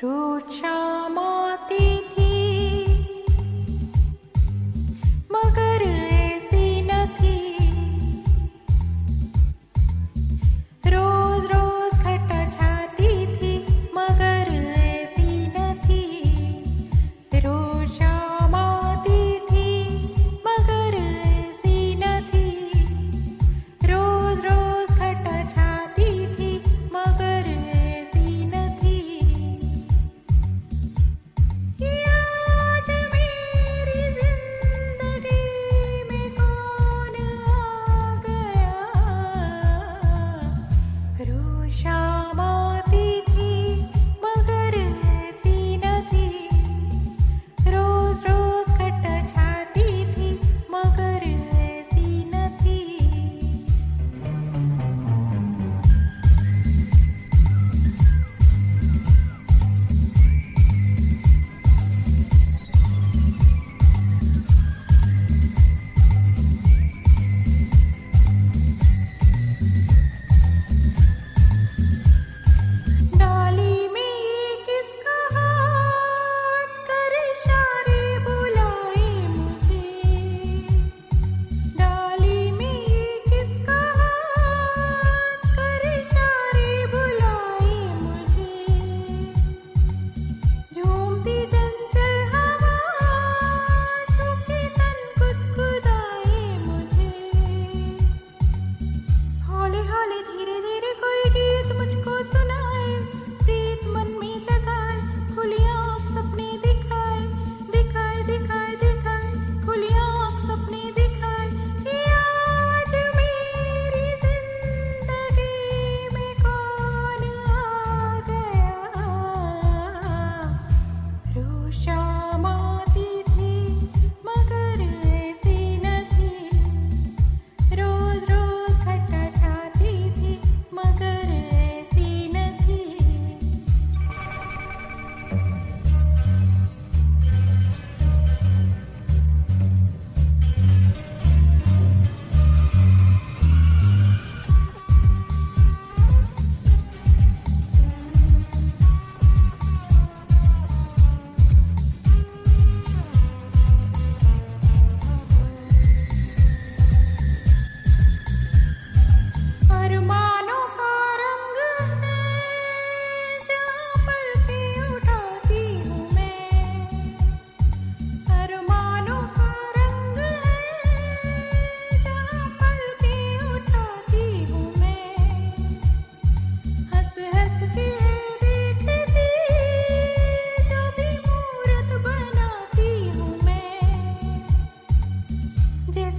To charm.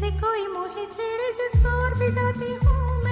जैसे कोई मोहे छेड़े जिस और भी जाती हूँ मैं।